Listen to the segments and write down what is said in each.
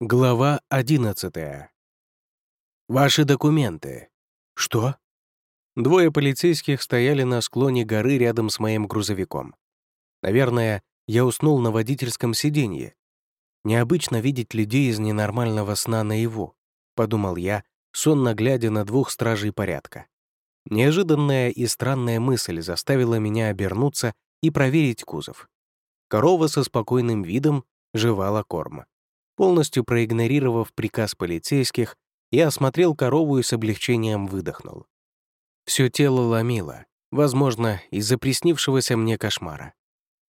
Глава 11. Ваши документы. Что? Двое полицейских стояли на склоне горы рядом с моим грузовиком. Наверное, я уснул на водительском сиденье. Необычно видеть людей из ненормального сна наяву, подумал я, сонно глядя на двух стражей порядка. Неожиданная и странная мысль заставила меня обернуться и проверить кузов. Корова со спокойным видом жевала корм. Полностью проигнорировав приказ полицейских, я осмотрел корову и с облегчением выдохнул. Все тело ломило, возможно, из-за приснившегося мне кошмара.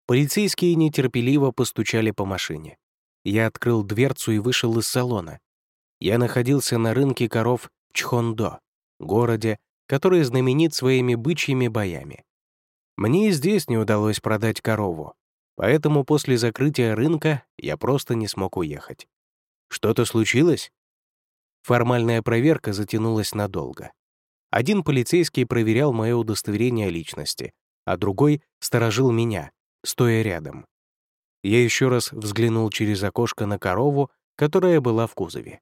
Полицейские нетерпеливо постучали по машине. Я открыл дверцу и вышел из салона. Я находился на рынке коров Чхондо, городе, который знаменит своими бычьими боями. Мне и здесь не удалось продать корову, Поэтому после закрытия рынка я просто не смог уехать. Что-то случилось? Формальная проверка затянулась надолго. Один полицейский проверял мое удостоверение личности, а другой сторожил меня, стоя рядом. Я еще раз взглянул через окошко на корову, которая была в кузове.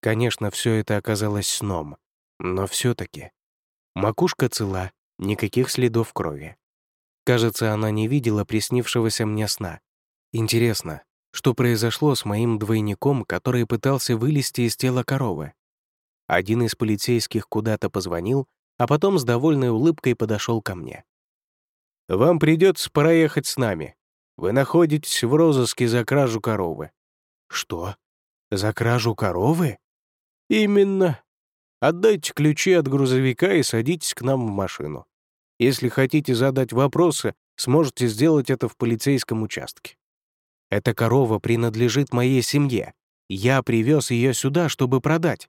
Конечно, все это оказалось сном, но все-таки. Макушка цела, никаких следов крови. Кажется, она не видела приснившегося мне сна. Интересно, что произошло с моим двойником, который пытался вылезти из тела коровы? Один из полицейских куда-то позвонил, а потом с довольной улыбкой подошел ко мне. «Вам придется проехать с нами. Вы находитесь в розыске за кражу коровы». «Что? За кражу коровы?» «Именно. Отдайте ключи от грузовика и садитесь к нам в машину. Если хотите задать вопросы, сможете сделать это в полицейском участке. Эта корова принадлежит моей семье. Я привез ее сюда, чтобы продать.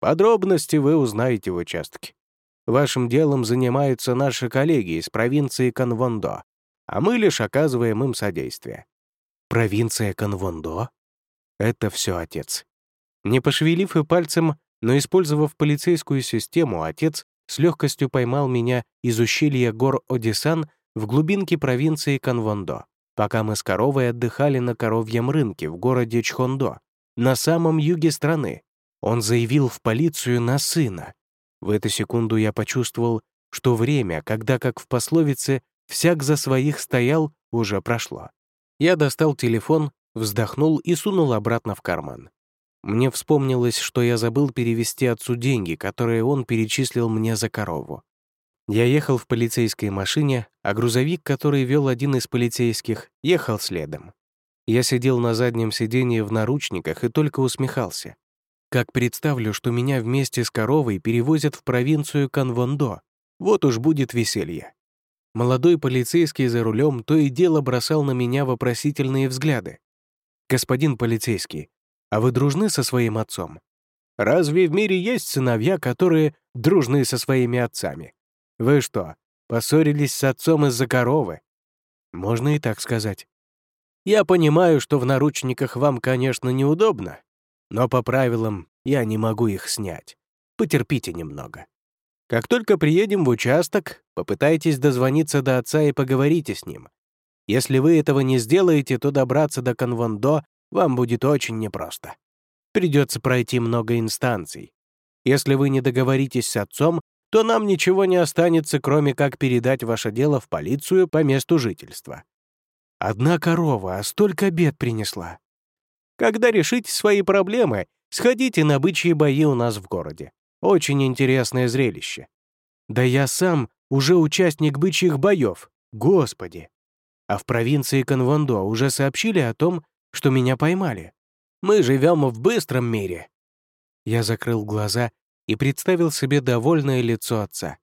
Подробности вы узнаете в участке. Вашим делом занимаются наши коллеги из провинции Канвондо, а мы лишь оказываем им содействие. Провинция Канвондо? Это все отец. Не пошевелив и пальцем, но использовав полицейскую систему, отец с легкостью поймал меня из ущелья гор Одисан в глубинке провинции Канвондо, пока мы с коровой отдыхали на коровьем рынке в городе Чхондо, на самом юге страны. Он заявил в полицию на сына. В эту секунду я почувствовал, что время, когда, как в пословице, «всяк за своих стоял», уже прошло. Я достал телефон, вздохнул и сунул обратно в карман. Мне вспомнилось, что я забыл перевести отцу деньги, которые он перечислил мне за корову. Я ехал в полицейской машине, а грузовик, который вел один из полицейских, ехал следом. Я сидел на заднем сиденье в наручниках и только усмехался. Как представлю, что меня вместе с коровой перевозят в провинцию Канвондо. Вот уж будет веселье. Молодой полицейский за рулем то и дело бросал на меня вопросительные взгляды. «Господин полицейский, а вы дружны со своим отцом? Разве в мире есть сыновья, которые дружны со своими отцами? Вы что, поссорились с отцом из-за коровы? Можно и так сказать. Я понимаю, что в наручниках вам, конечно, неудобно, но по правилам я не могу их снять. Потерпите немного. Как только приедем в участок, попытайтесь дозвониться до отца и поговорите с ним. Если вы этого не сделаете, то добраться до Конвондо вам будет очень непросто. Придется пройти много инстанций. Если вы не договоритесь с отцом, то нам ничего не останется, кроме как передать ваше дело в полицию по месту жительства. Одна корова, а столько бед принесла. Когда решите свои проблемы, сходите на бычьи бои у нас в городе. Очень интересное зрелище. Да я сам уже участник бычьих боев, господи. А в провинции Конвондо уже сообщили о том, что меня поймали. Мы живем в быстром мире». Я закрыл глаза и представил себе довольное лицо отца.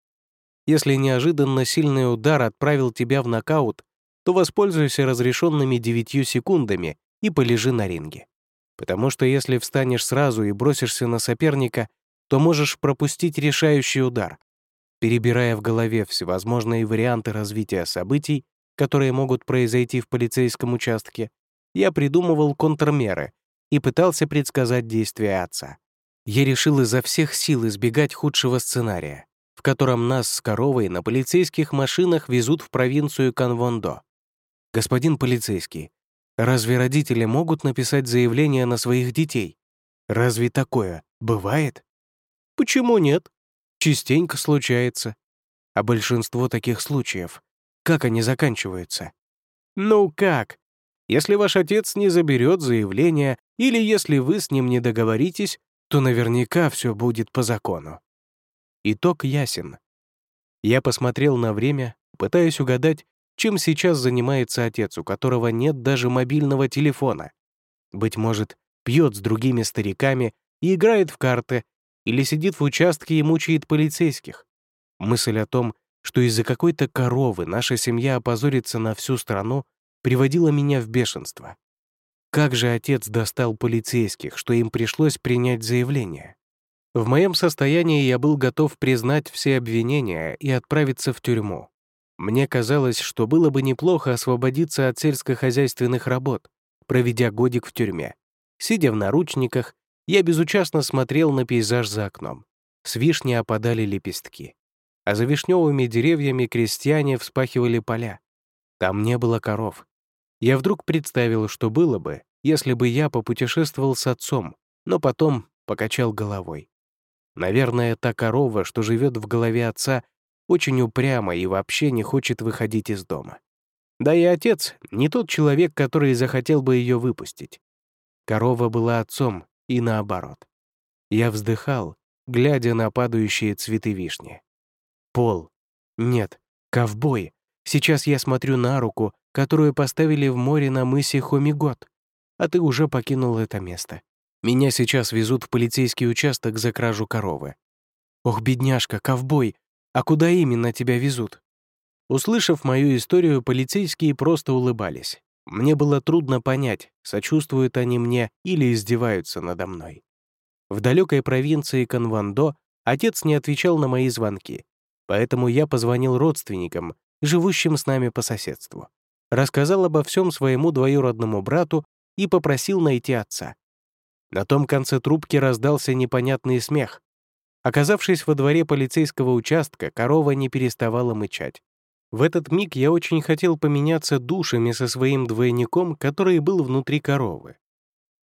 Если неожиданно сильный удар отправил тебя в нокаут, то воспользуйся разрешенными девятью секундами и полежи на ринге. Потому что если встанешь сразу и бросишься на соперника, то можешь пропустить решающий удар. Перебирая в голове всевозможные варианты развития событий, которые могут произойти в полицейском участке, я придумывал контрмеры и пытался предсказать действия отца. Я решил изо всех сил избегать худшего сценария, в котором нас с коровой на полицейских машинах везут в провинцию Канвондо. «Господин полицейский, Разве родители могут написать заявление на своих детей? Разве такое бывает? Почему нет? Частенько случается. А большинство таких случаев, как они заканчиваются? Ну как? Если ваш отец не заберет заявление или если вы с ним не договоритесь, то наверняка все будет по закону. Итог ясен. Я посмотрел на время, пытаясь угадать, чем сейчас занимается отец, у которого нет даже мобильного телефона. Быть может, пьет с другими стариками и играет в карты, или сидит в участке и мучает полицейских. Мысль о том, что из-за какой-то коровы наша семья опозорится на всю страну, приводила меня в бешенство. Как же отец достал полицейских, что им пришлось принять заявление? В моем состоянии я был готов признать все обвинения и отправиться в тюрьму. Мне казалось, что было бы неплохо освободиться от сельскохозяйственных работ, проведя годик в тюрьме. Сидя в наручниках, я безучастно смотрел на пейзаж за окном. С вишни опадали лепестки. А за вишневыми деревьями крестьяне вспахивали поля. Там не было коров. Я вдруг представил, что было бы, если бы я попутешествовал с отцом, но потом покачал головой. Наверное, та корова, что живет в голове отца, очень упряма и вообще не хочет выходить из дома. Да и отец — не тот человек, который захотел бы ее выпустить. Корова была отцом, и наоборот. Я вздыхал, глядя на падающие цветы вишни. Пол. Нет, ковбой. Сейчас я смотрю на руку, которую поставили в море на мысе Хомигот. А ты уже покинул это место. Меня сейчас везут в полицейский участок за кражу коровы. Ох, бедняжка, ковбой, а куда именно тебя везут? Услышав мою историю, полицейские просто улыбались. Мне было трудно понять, сочувствуют они мне или издеваются надо мной. В далекой провинции Канвандо отец не отвечал на мои звонки, поэтому я позвонил родственникам, живущим с нами по соседству. Рассказал обо всем своему двоюродному брату и попросил найти отца. На том конце трубки раздался непонятный смех. Оказавшись во дворе полицейского участка, корова не переставала мычать. В этот миг я очень хотел поменяться душами со своим двойником, который был внутри коровы.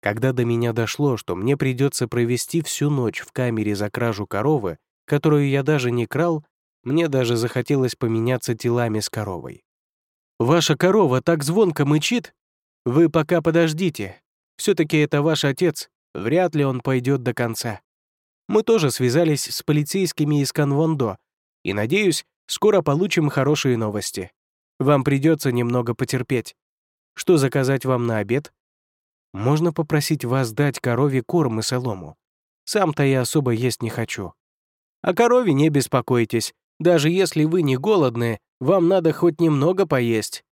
Когда до меня дошло, что мне придется провести всю ночь в камере за кражу коровы, которую я даже не крал, мне даже захотелось поменяться телами с коровой. «Ваша корова так звонко мычит? Вы пока подождите. Все-таки это ваш отец, вряд ли он пойдет до конца. Мы тоже связались с полицейскими из Канвондо, и, надеюсь, Скоро получим хорошие новости. Вам придется немного потерпеть. Что заказать вам на обед? Можно попросить вас дать корове корм и солому. Сам-то я особо есть не хочу. О корове не беспокойтесь. Даже если вы не голодны, вам надо хоть немного поесть.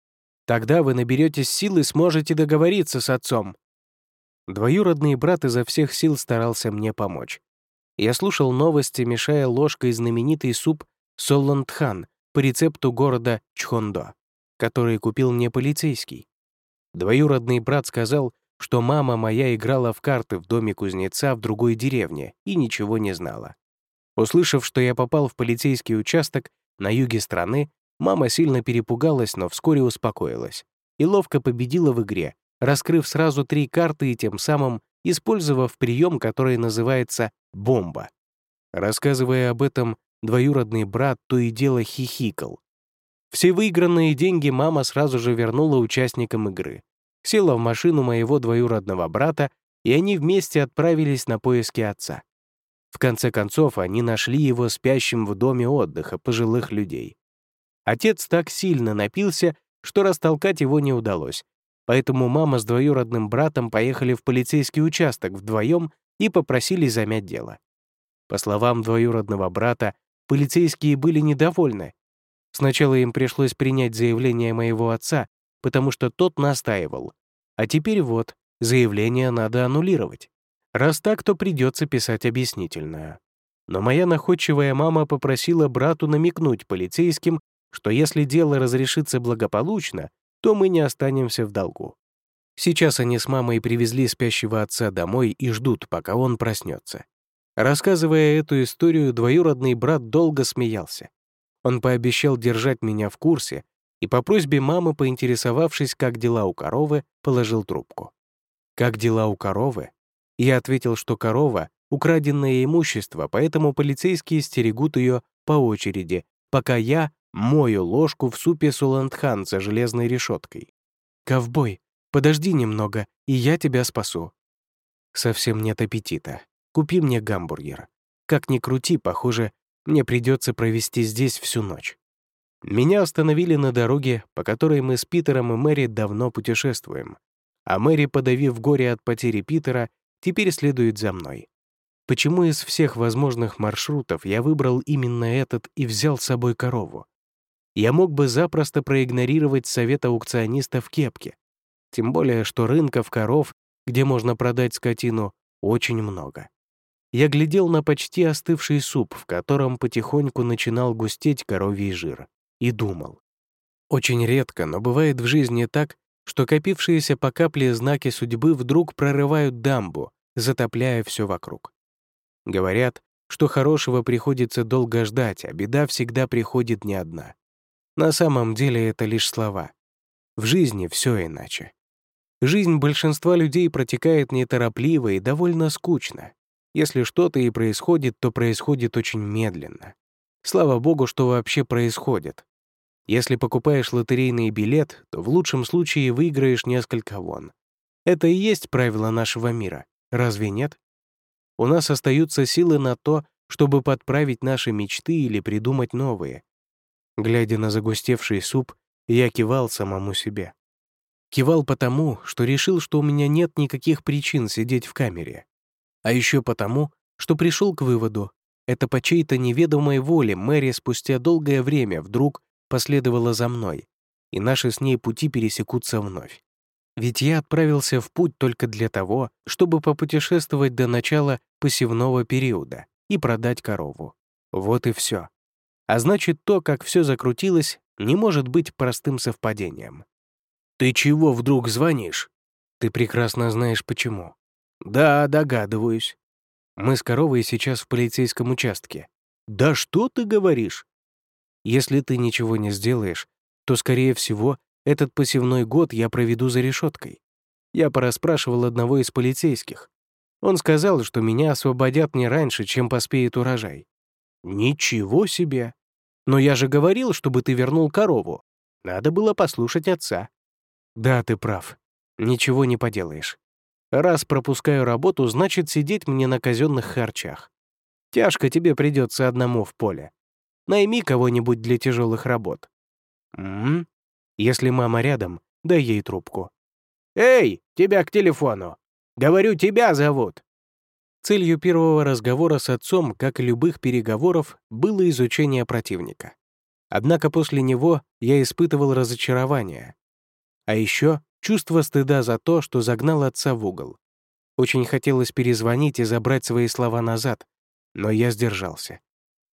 Тогда вы наберетесь сил и сможете договориться с отцом. Двоюродный брат изо всех сил старался мне помочь. Я слушал новости, мешая ложкой знаменитый суп Солландхан по рецепту города Чхондо, который купил мне полицейский. Двоюродный брат сказал, что мама моя играла в карты в доме кузнеца в другой деревне и ничего не знала. Услышав, что я попал в полицейский участок на юге страны, мама сильно перепугалась, но вскоре успокоилась и ловко победила в игре, раскрыв сразу три карты и тем самым использовав прием, который называется «бомба». Рассказывая об этом, Двоюродный брат то и дело хихикал. Все выигранные деньги мама сразу же вернула участникам игры. Села в машину моего двоюродного брата, и они вместе отправились на поиски отца. В конце концов, они нашли его спящим в доме отдыха пожилых людей. Отец так сильно напился, что растолкать его не удалось, поэтому мама с двоюродным братом поехали в полицейский участок вдвоем и попросили замять дело. По словам двоюродного брата, Полицейские были недовольны. Сначала им пришлось принять заявление моего отца, потому что тот настаивал. А теперь вот, заявление надо аннулировать. Раз так, то придется писать объяснительное. Но моя находчивая мама попросила брату намекнуть полицейским, что если дело разрешится благополучно, то мы не останемся в долгу. Сейчас они с мамой привезли спящего отца домой и ждут, пока он проснется. Рассказывая эту историю, двоюродный брат долго смеялся. Он пообещал держать меня в курсе, и по просьбе мамы, поинтересовавшись, как дела у коровы, положил трубку. «Как дела у коровы?» Я ответил, что корова — украденное имущество, поэтому полицейские стерегут ее по очереди, пока я мою ложку в супе суландхан за железной решеткой. «Ковбой, подожди немного, и я тебя спасу». Совсем нет аппетита. Купи мне гамбургер. Как ни крути, похоже, мне придется провести здесь всю ночь. Меня остановили на дороге, по которой мы с Питером и Мэри давно путешествуем. А Мэри, подавив горе от потери Питера, теперь следует за мной. Почему из всех возможных маршрутов я выбрал именно этот и взял с собой корову? Я мог бы запросто проигнорировать совет аукциониста в кепке. Тем более, что рынков коров, где можно продать скотину, очень много. Я глядел на почти остывший суп, в котором потихоньку начинал густеть коровий жир, и думал. Очень редко, но бывает в жизни так, что копившиеся по капле знаки судьбы вдруг прорывают дамбу, затопляя все вокруг. Говорят, что хорошего приходится долго ждать, а беда всегда приходит не одна. На самом деле это лишь слова. В жизни все иначе. Жизнь большинства людей протекает неторопливо и довольно скучно. Если что-то и происходит, то происходит очень медленно. Слава богу, что вообще происходит. Если покупаешь лотерейный билет, то в лучшем случае выиграешь несколько вон. Это и есть правило нашего мира, разве нет? У нас остаются силы на то, чтобы подправить наши мечты или придумать новые. Глядя на загустевший суп, я кивал самому себе. Кивал потому, что решил, что у меня нет никаких причин сидеть в камере. А еще потому, что пришел к выводу, это по чьей-то неведомой воле Мэри спустя долгое время вдруг последовала за мной, и наши с ней пути пересекутся вновь. Ведь я отправился в путь только для того, чтобы попутешествовать до начала посевного периода и продать корову. Вот и все. А значит, то, как все закрутилось, не может быть простым совпадением. «Ты чего вдруг звонишь?» «Ты прекрасно знаешь, почему. «Да, догадываюсь. Мы с коровой сейчас в полицейском участке». «Да что ты говоришь?» «Если ты ничего не сделаешь, то, скорее всего, этот посевной год я проведу за решеткой. Я порасспрашивал одного из полицейских. Он сказал, что меня освободят не раньше, чем поспеет урожай. Ничего себе! Но я же говорил, чтобы ты вернул корову. Надо было послушать отца. Да, ты прав. Ничего не поделаешь. Раз пропускаю работу, значит, сидеть мне на казенных харчах. Тяжко тебе придется одному в поле. Найми кого-нибудь для тяжелых работ. М, -м, Если мама рядом, дай ей трубку. «Эй, тебя к телефону! Говорю, тебя зовут!» Целью первого разговора с отцом, как и любых переговоров, было изучение противника. Однако после него я испытывал разочарование. А еще чувство стыда за то, что загнал отца в угол. Очень хотелось перезвонить и забрать свои слова назад, но я сдержался.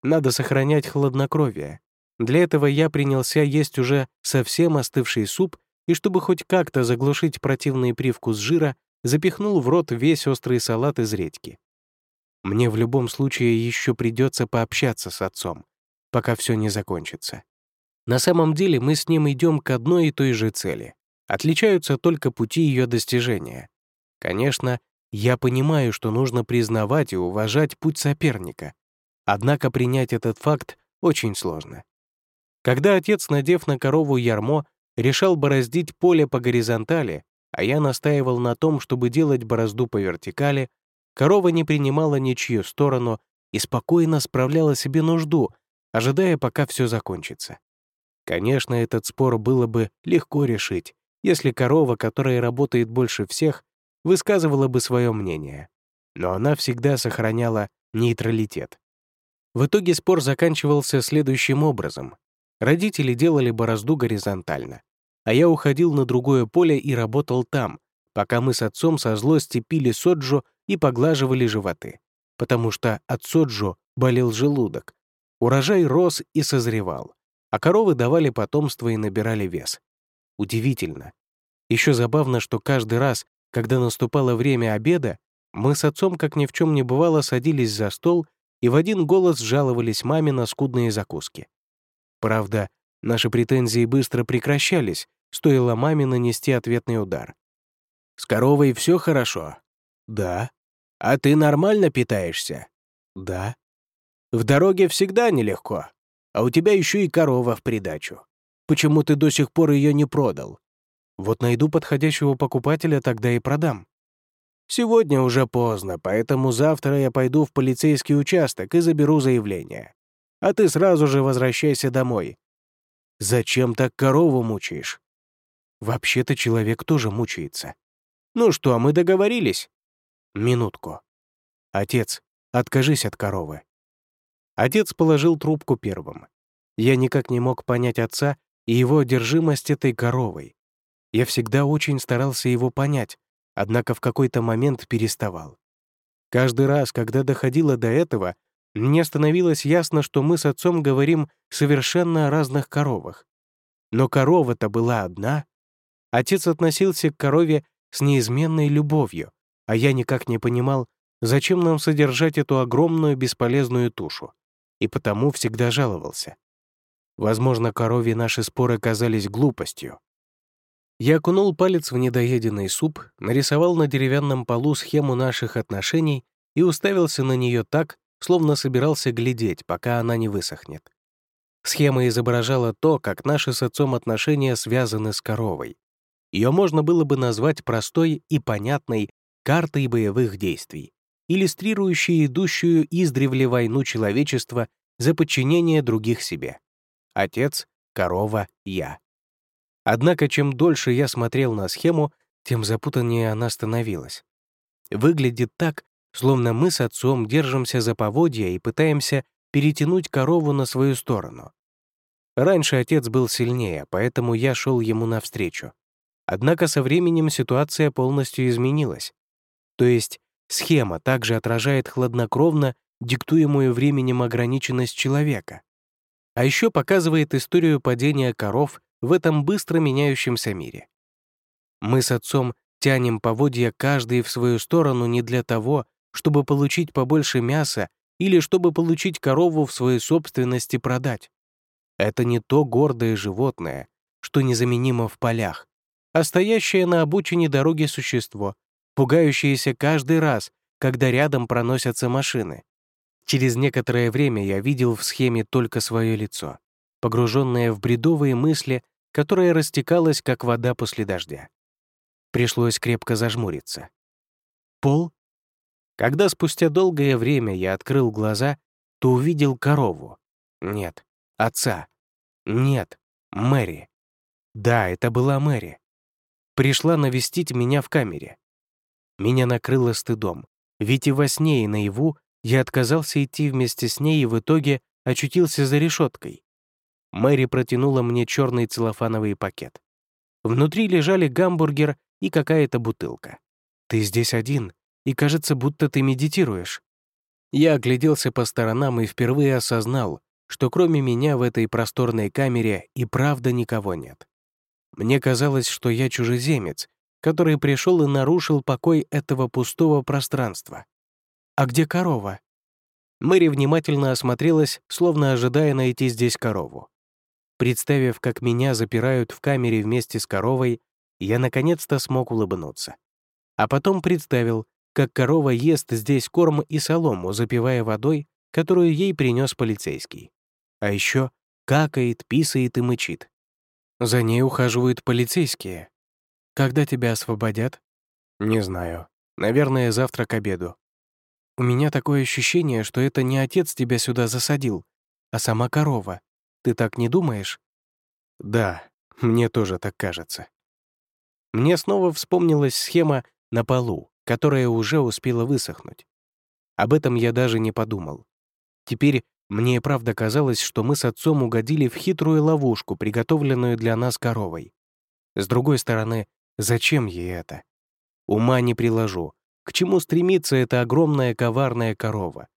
Надо сохранять хладнокровие. Для этого я принялся есть уже совсем остывший суп и, чтобы хоть как-то заглушить противный привкус жира, запихнул в рот весь острый салат из редьки. Мне в любом случае еще придется пообщаться с отцом, пока все не закончится. На самом деле мы с ним идем к одной и той же цели. Отличаются только пути ее достижения. Конечно, я понимаю, что нужно признавать и уважать путь соперника. Однако принять этот факт очень сложно. Когда отец, надев на корову ярмо, решал бороздить поле по горизонтали, а я настаивал на том, чтобы делать борозду по вертикали, корова не принимала ничью сторону и спокойно справляла себе нужду, ожидая, пока все закончится. Конечно, этот спор было бы легко решить, если корова, которая работает больше всех, высказывала бы свое мнение. Но она всегда сохраняла нейтралитет. В итоге спор заканчивался следующим образом. Родители делали борозду горизонтально, а я уходил на другое поле и работал там, пока мы с отцом со злости пили соджу и поглаживали животы, потому что от соджу болел желудок. Урожай рос и созревал, а коровы давали потомство и набирали вес. Удивительно. Еще забавно, что каждый раз, когда наступало время обеда, мы с отцом, как ни в чем не бывало, садились за стол и в один голос жаловались маме на скудные закуски. Правда, Наши претензии быстро прекращались, стоило маме нанести ответный удар. «С коровой все хорошо?» «Да». «А ты нормально питаешься?» «Да». «В дороге всегда нелегко, а у тебя еще и корова в придачу. Почему ты до сих пор ее не продал?» «Вот найду подходящего покупателя, тогда и продам». «Сегодня уже поздно, поэтому завтра я пойду в полицейский участок и заберу заявление. А ты сразу же возвращайся домой. Зачем так корову мучаешь?» «Вообще-то человек тоже мучается». «Ну что, мы договорились?» «Минутку. Отец, откажись от коровы». Отец положил трубку первым. Я никак не мог понять отца и его одержимость этой коровой. Я всегда очень старался его понять, однако в какой-то момент переставал. Каждый раз, когда доходило до этого, мне становилось ясно, что мы с отцом говорим совершенно о разных коровах. Но корова-то была одна. Отец относился к корове с неизменной любовью, а я никак не понимал, зачем нам содержать эту огромную бесполезную тушу, и потому всегда жаловался. Возможно, корове наши споры казались глупостью, я окунул палец в недоеденный суп, нарисовал на деревянном полу схему наших отношений и уставился на нее так, словно собирался глядеть, пока она не высохнет. Схема изображала то, как наши с отцом отношения связаны с коровой. Ее можно было бы назвать простой и понятной картой боевых действий, иллюстрирующей идущую издревле войну человечества за подчинение других себе. Отец, корова, я. Однако, чем дольше я смотрел на схему, тем запутаннее она становилась. Выглядит так, словно мы с отцом держимся за поводья и пытаемся перетянуть корову на свою сторону. Раньше отец был сильнее, поэтому я шел ему навстречу. Однако со временем ситуация полностью изменилась. То есть схема также отражает хладнокровно диктуемую временем ограниченность человека. А еще показывает историю падения коров в этом быстро меняющемся мире. Мы с отцом тянем поводья каждый в свою сторону не для того, чтобы получить побольше мяса или чтобы получить корову в своей собственности продать. Это не то гордое животное, что незаменимо в полях, а стоящее на обочине дороги существо, пугающееся каждый раз, когда рядом проносятся машины. Через некоторое время я видел в схеме только свое лицо погруженная в бредовые мысли, которая растекалась, как вода после дождя. Пришлось крепко зажмуриться. Пол? Когда спустя долгое время я открыл глаза, то увидел корову. Нет, отца. Нет, Мэри. Да, это была Мэри. Пришла навестить меня в камере. Меня накрыло стыдом, ведь и во сне, и наяву я отказался идти вместе с ней и в итоге очутился за решеткой. Мэри протянула мне черный целлофановый пакет. Внутри лежали гамбургер и какая-то бутылка. «Ты здесь один, и кажется, будто ты медитируешь». Я огляделся по сторонам и впервые осознал, что кроме меня в этой просторной камере и правда никого нет. Мне казалось, что я чужеземец, который пришел и нарушил покой этого пустого пространства. «А где корова?» Мэри внимательно осмотрелась, словно ожидая найти здесь корову. Представив, как меня запирают в камере вместе с коровой, я наконец-то смог улыбнуться. А потом представил, как корова ест здесь корм и солому, запивая водой, которую ей принес полицейский. А еще какает, писает и мычит. За ней ухаживают полицейские. Когда тебя освободят? Не знаю. Наверное, завтра к обеду. У меня такое ощущение, что это не отец тебя сюда засадил, а сама корова. Ты так не думаешь? Да, мне тоже так кажется. Мне снова вспомнилась схема на полу, которая уже успела высохнуть. Об этом я даже не подумал. Теперь мне и правда казалось, что мы с отцом угодили в хитрую ловушку, приготовленную для нас коровой. С другой стороны, зачем ей это? Ума не приложу. К чему стремится эта огромная коварная корова?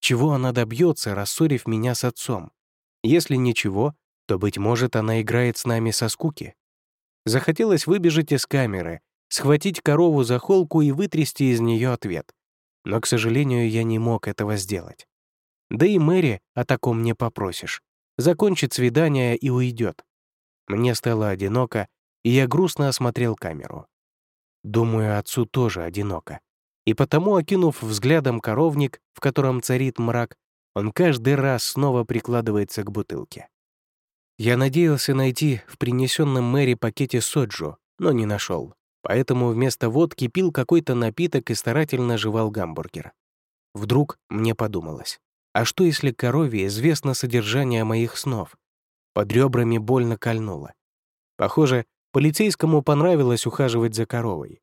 Чего она добьется, рассорив меня с отцом? Если ничего, то, быть может, она играет с нами со скуки. Захотелось выбежать из камеры, схватить корову за холку и вытрясти из нее ответ. Но, к сожалению, я не мог этого сделать. Да и Мэри о таком не попросишь. закончит свидание и уйдет. Мне стало одиноко, и я грустно осмотрел камеру. Думаю, отцу тоже одиноко. И потому, окинув взглядом коровник, в котором царит мрак, он каждый раз снова прикладывается к бутылке. Я надеялся найти в принесенном Мэри пакете соджу, но не нашел. Поэтому вместо водки пил какой-то напиток и старательно жевал гамбургер. Вдруг мне подумалось, а что если корове известно содержание моих снов? Под ребрами больно кольнуло. Похоже, полицейскому понравилось ухаживать за коровой.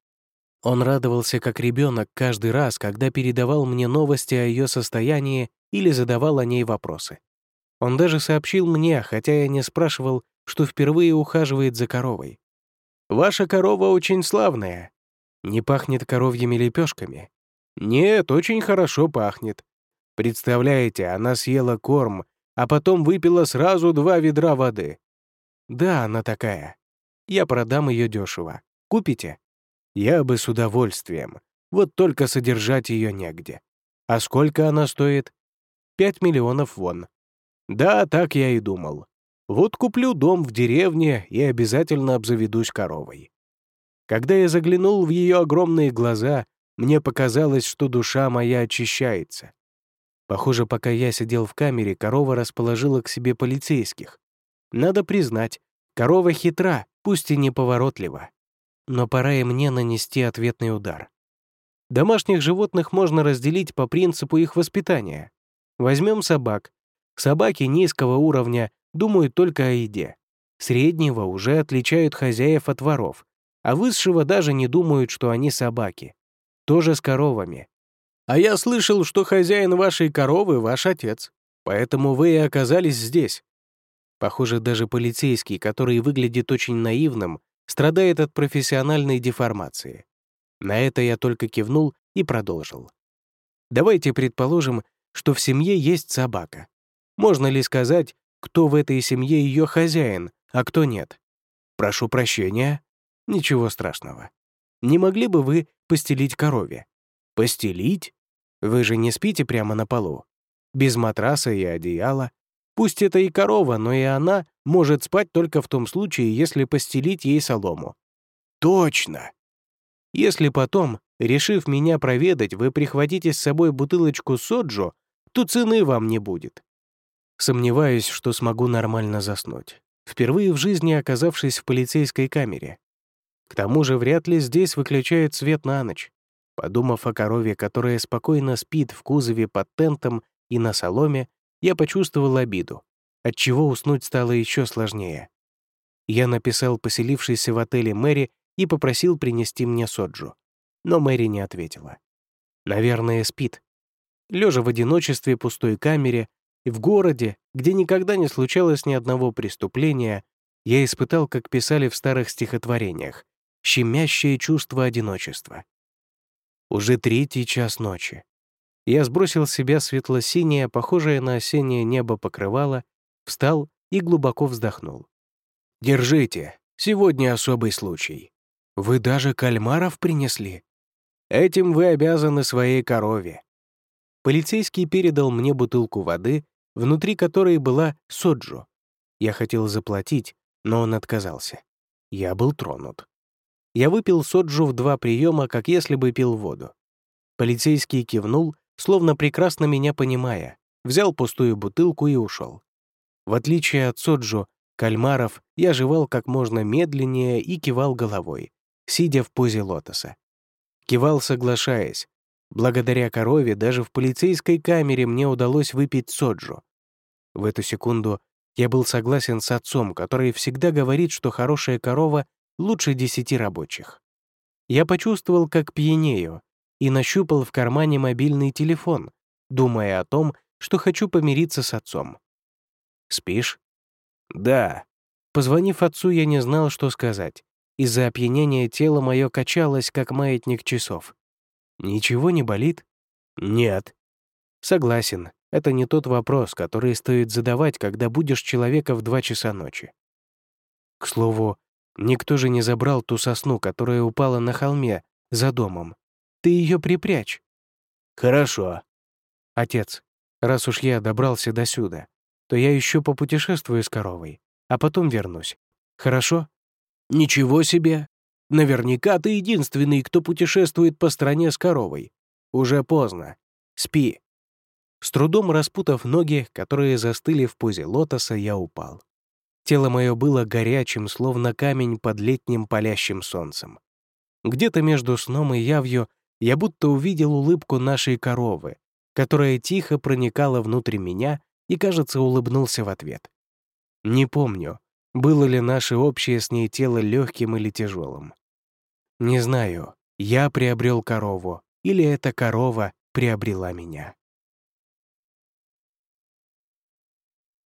Он радовался как ребенок каждый раз, когда передавал мне новости о ее состоянии или задавал о ней вопросы. Он даже сообщил мне, хотя я не спрашивал, что впервые ухаживает за коровой. «Ваша корова очень славная. Не пахнет коровьими лепешками?» «Нет, очень хорошо пахнет. Представляете, она съела корм, а потом выпила сразу два ведра воды. Да, она такая. Я продам ее дешево. Купите?» Я бы с удовольствием. Вот только содержать ее негде. А сколько она стоит? Пять миллионов вон. Да, так я и думал. Вот куплю дом в деревне и обязательно обзаведусь коровой. Когда я заглянул в ее огромные глаза, мне показалось, что душа моя очищается. Похоже, пока я сидел в камере, корова расположила к себе полицейских. Надо признать, корова хитра, пусть и неповоротлива но пора и мне нанести ответный удар. Домашних животных можно разделить по принципу их воспитания. Возьмем собак. Собаки низкого уровня думают только о еде. Среднего уже отличают хозяев от воров, а высшего даже не думают, что они собаки. Тоже с коровами. А я слышал, что хозяин вашей коровы — ваш отец, поэтому вы и оказались здесь. Похоже, даже полицейский, который выглядит очень наивным, страдает от профессиональной деформации. На это я только кивнул и продолжил. Давайте предположим, что в семье есть собака. Можно ли сказать, кто в этой семье ее хозяин, а кто нет? Прошу прощения. Ничего страшного. Не могли бы вы постелить корове? Постелить? Вы же не спите прямо на полу. Без матраса и одеяла. Пусть это и корова, но и она может спать только в том случае, если постелить ей солому. Точно! Если потом, решив меня проведать, вы прихватите с собой бутылочку соджо, то цены вам не будет. Сомневаюсь, что смогу нормально заснуть, впервые в жизни оказавшись в полицейской камере. К тому же вряд ли здесь выключают свет на ночь. Подумав о корове, которая спокойно спит в кузове под тентом и на соломе, я почувствовал обиду, отчего уснуть стало еще сложнее. Я написал поселившейся в отеле Мэри и попросил принести мне соджу. Но Мэри не ответила. Наверное, спит. Лежа в одиночестве пустой камере и в городе, где никогда не случалось ни одного преступления, я испытал, как писали в старых стихотворениях, щемящее чувство одиночества. Уже третий час ночи. Я сбросил с себя светло-синее, похожее на осеннее небо покрывало, встал и глубоко вздохнул. «Держите, сегодня особый случай. Вы даже кальмаров принесли. Этим вы обязаны своей корове». Полицейский передал мне бутылку воды, внутри которой была соджу. Я хотел заплатить, но он отказался. Я был тронут. Я выпил соджу в два приема, как если бы пил воду. Полицейский кивнул словно прекрасно меня понимая, взял пустую бутылку и ушел. В отличие от Соджо, кальмаров, я жевал как можно медленнее и кивал головой, сидя в позе лотоса. Кивал, соглашаясь. Благодаря корове даже в полицейской камере мне удалось выпить соджу. В эту секунду я был согласен с отцом, который всегда говорит, что хорошая корова лучше десяти рабочих. Я почувствовал, как пьянею, и нащупал в кармане мобильный телефон, думая о том, что хочу помириться с отцом. «Спишь?» «Да». Позвонив отцу, я не знал, что сказать. Из-за опьянения тело мое качалось, как маятник часов. «Ничего не болит?» «Нет». «Согласен, это не тот вопрос, который стоит задавать, когда будешь человека в два часа ночи. К слову, никто же не забрал ту сосну, которая упала на холме за домом. Ты ее припрячь». «Хорошо». «Отец, раз уж я добрался до сюда, то я еще попутешествую с коровой, а потом вернусь. Хорошо? Ничего себе! Наверняка ты единственный, кто путешествует по стране с коровой. Уже поздно. Спи. С трудом распутав ноги, которые застыли в позе лотоса, я упал. Тело мое было горячим, словно камень под летним палящим солнцем. Где-то между сном и явью я будто увидел улыбку нашей коровы, которая тихо проникала внутрь меня и, кажется, улыбнулся в ответ. Не помню, было ли наше общее с ней тело легким или тяжелым. Не знаю, я приобрел корову или эта корова приобрела меня.